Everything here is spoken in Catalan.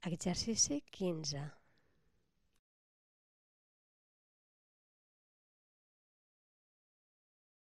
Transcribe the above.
Exercici 15.